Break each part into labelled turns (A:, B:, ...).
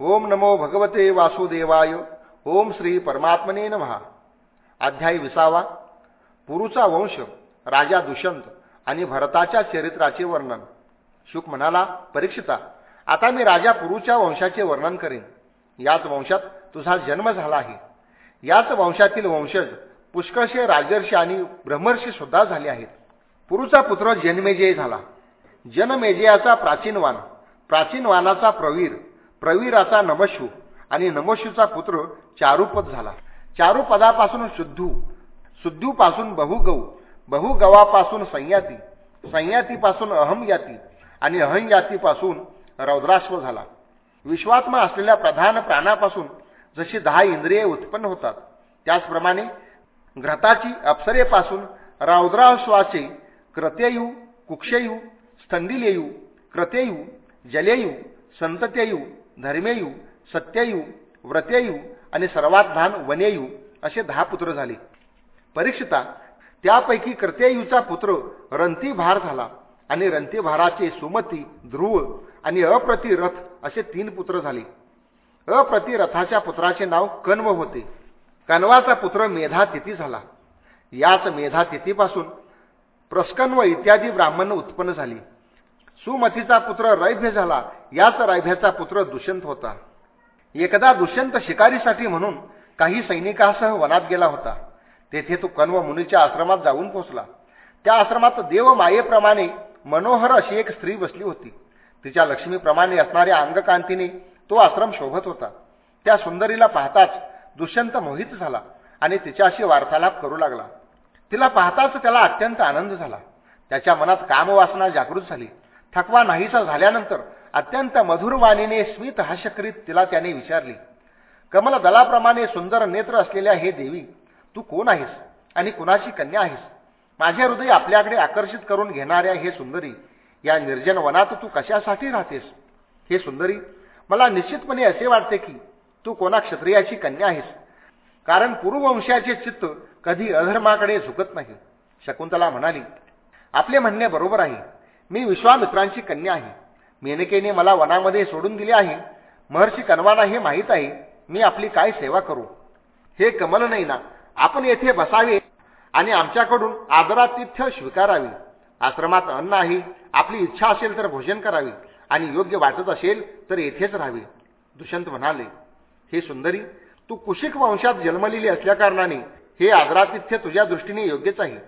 A: ओम नमो भगवते वासुदेवाय. ओम श्री परमात्मने नमहा अध्याय विसावा. पुरुचा वंश राजा दुष्यंत आणि भरताच्या चरित्राचे वर्णन. शुक म्हणाला परीक्षिता आता मी राजा पुरुच्या वंशाचे वर्णन करेन. याच वंशात तुझा जन्म झाला आहे. याच वंशातील वंशज पुष्कळशे राजर्षी आणि ब्रह्मर्षी सुद्धा झाले आहेत. पुरुचा पुत्र जनमेजय झाला. जनमेजयाचा प्राचीनवान प्राचीनवानाचा प्रवीर प्रवीराचा नमशू आणि नमशूचा पुत्र चारुपद झाला. चारुपदापासून शुद्धू शुद्धूपासून बहुगौ बहुगवापासून संयाती संयातीपासून अहमयाती आणि अहमयातीपासून रौद्राश्व झाला. विश्वात्मा असलेल्या प्रधान प्राणापासून जशी दहा इंद्रिये उत्पन्न होतात त्याचप्रमाणे घ्रताची अप्सरेपासून रौद्राश्वाचे क्रतेयू कुक्षयू स्थंदिलेयू क्रतेयू जलेयू संततेयू धर्मेयू सत्ययू व्रतेयू आणि सर्वात लहान वनेयू असे दहा पुत्र झाले. परीक्षिता त्यापैकी कर्तेयूचा पुत्र रंतीभार झाला आणि रंतीभाराचे सुमती ध्रुव आणि अप्रतिरथ असे तीन पुत्र झाले. अप्रतिरथाच्या पुत्राचे नाव कण्व होते. कण्वाचा पुत्र मेधातिथी झाला. याच मेधातिथीपासून प्रस्कन्व इत्यादी ब्राह्मण उत्पन्न झाली. सुमतीचा पुत्र रैभ्य झाला याच रायभ्याचा पुत्र दुष्यंत होता. एकदा दुष्यंत शिकारीसाठी म्हणून काही सैनिकासह वनात गेला होता. तेथे तो कण्व मुनीच्या आश्रमात जाऊन पोहोचला. त्या आश्रमात देव मायेप्रमाणे मनोहर अशी एक स्त्री बसली होती. तिच्या लक्ष्मीप्रमाणे असणाऱ्या अंगकांतीने तो आश्रम शोभत होता. त्या सुंदरीला पाहताच दुष्यंत मोहित झाला आणि तिच्याशी वार्तालाप करू लागला. तिला पाहताच त्याला अत्यंत आनंद झाला. त्याच्या मनात कामवासना जागृत झाली. थकवा नाहीसा झाल्यानंतर अत्यंत मधुर वाणीने स्मित हास्य करीत तिला त्याने विचारली कमल दलाप्रमाणे सुंदर नेत्र असलेल्या हे देवी तू कोण आहेस आणि कुणाची कन्या आहेस? माझे हृदय आपल्याकडे आकर्षित करून घेणाऱ्या हे सुंदरी या निर्जन वनात तू कशासाठी राहतेस? हे सुंदरी मला निश्चितपणे असे वाटते की तू कोणा क्षत्रियाची कन्या आहेस कारण पूर्ववंशाचे चित्त कधी अधर्माकडे झुकत नाही. शकुंतला म्हणाली आपले म्हणणे बरोबर आहे. मी विश्वामित्रांची कन्या आहे. मेनकेने मला वनामध्ये सोडून दिले आहे. महर्षी कनवाना हे माहीत आहे. मी आपली काय सेवा करू? हे कमल नाही ना आपण येथे बसावे आणि आमच्याकडून आदरातिथ्य स्वीकारावी. आश्रमात अन्न आहे आपली इच्छा असेल तर भोजन करावे आणि योग्य वाटत असेल तर येथेच राहावे. दुष्यंत म्हणाले हे सुंदरी तू कुशिक वंशात जन्मलेली असल्याकारणाने हे आदरातिथ्य तुझ्या दृष्टीने योग्यच आहे.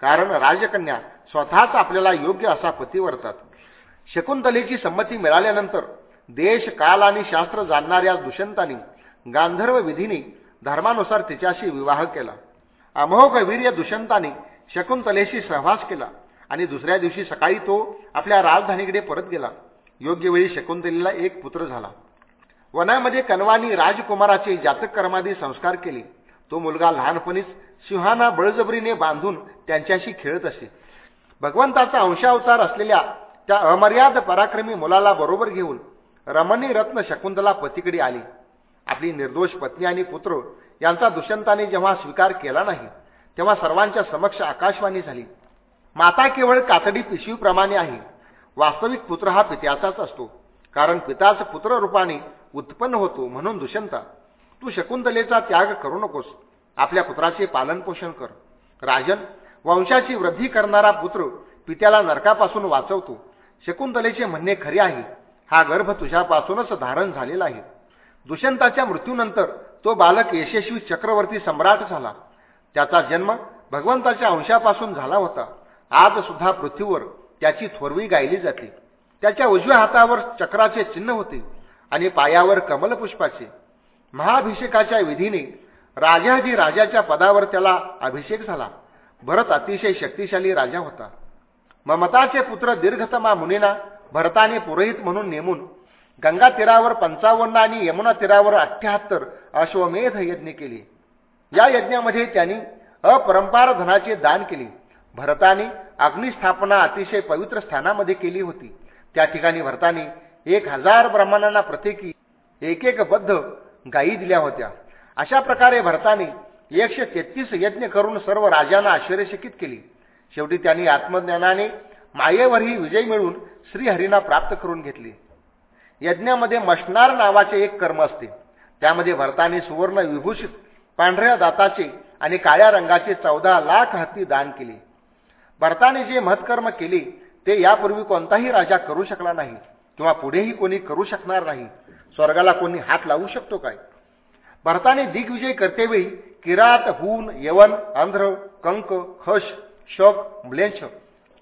A: कारण राजकन्या स्वतःच आपल्याला योग्य असा पती वरतात. शकुंतलेची संमती मिळाल्यानंतर देश काल आणि शास्त्र जाणणाऱ्या दुष्यंतांनी गांधर्व विधीने धर्मानुसार तिच्याशी विवाह केला. अमोघ वीर्य दुष्यंताने शकुंतलेशी सहवास केला आणि दुसऱ्या दिवशी सकाळी तो आपल्या राजधानीकडे परत गेला. योग्य वेळी शकुंतलेला एक पुत्र झाला. वनामध्ये कनवानी राजकुमाराचे जातक कर्मादी संस्कार केले. तो मुलगा लहानपणीच सिंहांना बळजबरीने बांधून त्यांच्याशी खेळत असे. भगवंताचा अंशावतार असलेल्या त्या अमर्याद पराक्रमी मुलाला बरोबर घेऊन रमणी रत्न शकुंतला पतीकडे आली. आपली निर्दोष पत्नी आणि पुत्र यांचा दुष्यंताने जेव्हा स्वीकार केला नाही तेव्हा सर्वांच्या समक्ष आकाशवाणी झाली. माता केवळ कातडी पिशवीप्रमाणे आहे. वास्तविक पुत्र हा पित्याचाच असतो कारण पिताच पुत्र रूपाने उत्पन्न होतो म्हणून दुष्यंता. तू शकुंतलेचा त्याग करू नकोस. आपल्या पुत्राचे पालनपोषण कर. राजन वंशाची वृद्धी करणारा पुत्र पित्याला नरकापासून वाचवतो. शकुंतलेचे म्हणणे खरे आहे. हा गर्भ तुझ्यापासूनच धारण झालेला आहे. दुष्यंताच्या मृत्यूनंतर तो बालक यशस्वी चक्रवर्ती सम्राट झाला. त्याचा जन्म भगवंताच्या अंशापासून झाला होता. आज सुद्धा पृथ्वीवर त्याची थोरवी गायली जाते. त्याच्या उजव्या हातावर चक्राचे चिन्ह होते आणि पायावर कमलपुष्पाचे. महाभिषेकाच्या विधीने राजाजी राजाच्या पदावर त्याला अभिषेक झाला. भरत अतिशय शक्तिशाली राजा होता. ममताचे पुत्र दीर्घतमा मुनीना भरताने पुरोहित म्हणून नेमून गंगा तीरावर पंचावन्न आणि यमुना तीरावर अठ्ठ्याहत्तर अश्वमेध यज्ञ केले. या यज्ञामध्ये त्यांनी अपरंपार धनाचे दान केले. भरताने अग्निस्थापना अतिशय पवित्र स्थानामध्ये केली होती. त्या ठिकाणी भरताने एक हजार ब्राह्मणांना प्रत्येकी एक एक बद्ध गायी दिल्या होत्या. अशा प्रकारे भरताने एकशे तेहतीस यज्ञ करून सर्व राजांना आश्चर्यचकित केली. शेवटी त्यांनी आत्मज्ञानाने मायेवरही विजय मिळवून श्रीहरींना प्राप्त करून घेतली. यज्ञामध्ये मशनार नावाचे एक कर्म असते. त्यामध्ये भरताने सुवर्ण विभूषित पांढऱ्या दाताचे आणि काळ्या रंगाचे चौदा लाख हत्ती दान केले. भरताने जे महत्कर्म केले ते यापूर्वी कोणताही राजा करू शकला नाही किंवा पुढेही कोणी करू शकणार नाही. स्वर्गाला कोणी हात लावू शकतो काय? भरताने दिग्विजय करतेवेळी किरात हून यवन आंध्र कंक खश शक म्लेंछ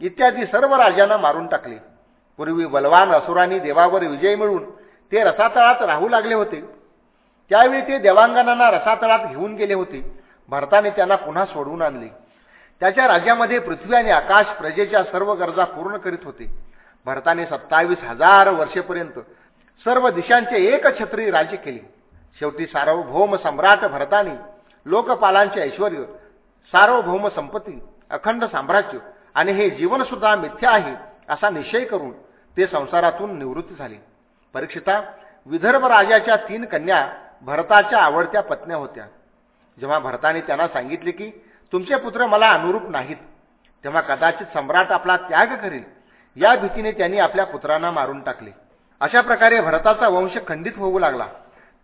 A: इत्यादी सर्व राजांना मारून टाकले. पूर्वी बलवान असुरांनी देवावर विजय मिळवून ते रसातळात राहू लागले होते. त्यावेळी ते देवांगणांना रसातळात घेऊन गेले होते. भरताने त्यांना पुन्हा सोडवून आणले. त्याच्या राज्यामध्ये पृथ्वी आणि आकाश प्रजेच्या सर्व गरजा पूर्ण करीत होते. भरताने सत्तावीस हजार वर्षेपर्यंत सर्व दिशांचे एक छत्री राज्य केले. शेवटी सार्वभौम सम्राट भरताने लोकपालांचे ऐश्वर सार्वभौम संपत्ती अखंड साम्राज्य आणि हे जीवनसुद्धा मिथ्या आहे असा निश्चय करून ते संसारातून निवृत्त झाले. परीक्षिता विदर्भ राजाच्या तीन कन्या भरताच्या आवडत्या पत्न्या होत्या. जेव्हा भरताने त्यांना सांगितले की तुमचे पुत्र मला अनुरूप नाहीत तेव्हा कदाचित सम्राट आपला त्याग करेल. या भीतीने त्यांनी आपल्या पुत्रांना मारून टाकले. अशा प्रकारे भरताचा वंश खंडित होऊ लागला.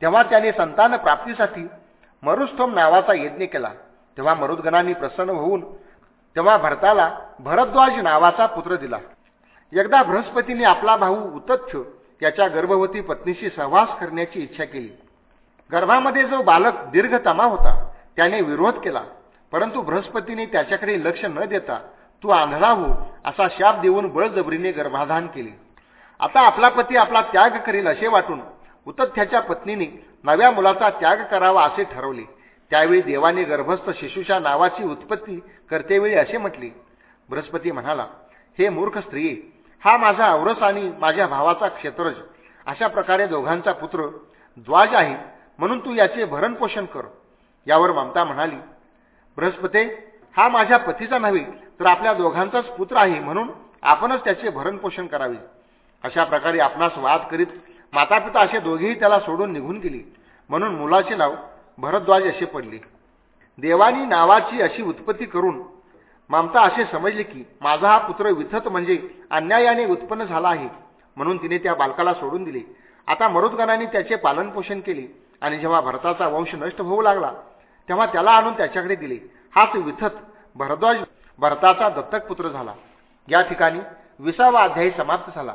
A: तेव्हा त्याने संतान प्राप्तीसाठी मरुस्थोम नावाचा यज्ञ केला. तेव्हा मरुद्गणांनी प्रसन्न होऊन तेव्हा भरताला भरद्वाज नावाचा पुत्र दिला. एकदा बृहस्पतीने आपला भाऊ उतथ्य त्याच्या गर्भवती पत्नीशी सहवास करण्याची इच्छा केली. गर्भामध्ये जो बालक दीर्घतमा होता त्याने विरोध केला. परंतु बृहस्पतीने त्याच्याकडे लक्ष न देता तू आंधळा हो असा शाप देऊन बळजबरीने गर्भाधान केले. आता आपला पती आपला त्याग करील असे वाटून उतथ्याच्या पत्नीने नव्या मुलाचा त्याग करावा असे ठरवले. त्यावेळी देवाने गर्भस्थ शिशूच्या नावाची उत्पत्ती करतेवेळी असे म्हटले. बृहस्पती म्हणाला हे मूर्ख स्त्री हा माझा औरस आणि माझ्या भावाचा क्षेत्रज. अशा प्रकारे दोघांचा पुत्र द्वाज आहे म्हणून तू याचे भरणपोषण कर. यावर ममता म्हणाली बृहस्पते हा माझ्या पतीचा नव्हे तर आपल्या दोघांचाच पुत्र आहे म्हणून आपणच त्याचे भरणपोषण करावे. अशा प्रकारे आपणास वाद करीत मातापिता असे दोघेही त्याला सोडून निघून गेले. म्हणून मुलाचे नाव भरद्वाज असे पडले. देवानी नावाची अशी उत्पत्ती करून ममता असे समजले की माझा हा पुत्र विथत म्हणजे अन्यायाने उत्पन्न झाला आहे. म्हणून तिने त्या बालकाला सोडून दिले. आता मरुदगणाने त्याचे पालनपोषण केले आणि जेव्हा भरताचा वंश नष्ट होऊ लागला तेव्हा त्याला आणून त्याच्याकडे दिले. हाच विथत भरद्वाज भरताचा दत्तक पुत्र झाला. या ठिकाणी विसावा अध्यायी समाप्त झाला.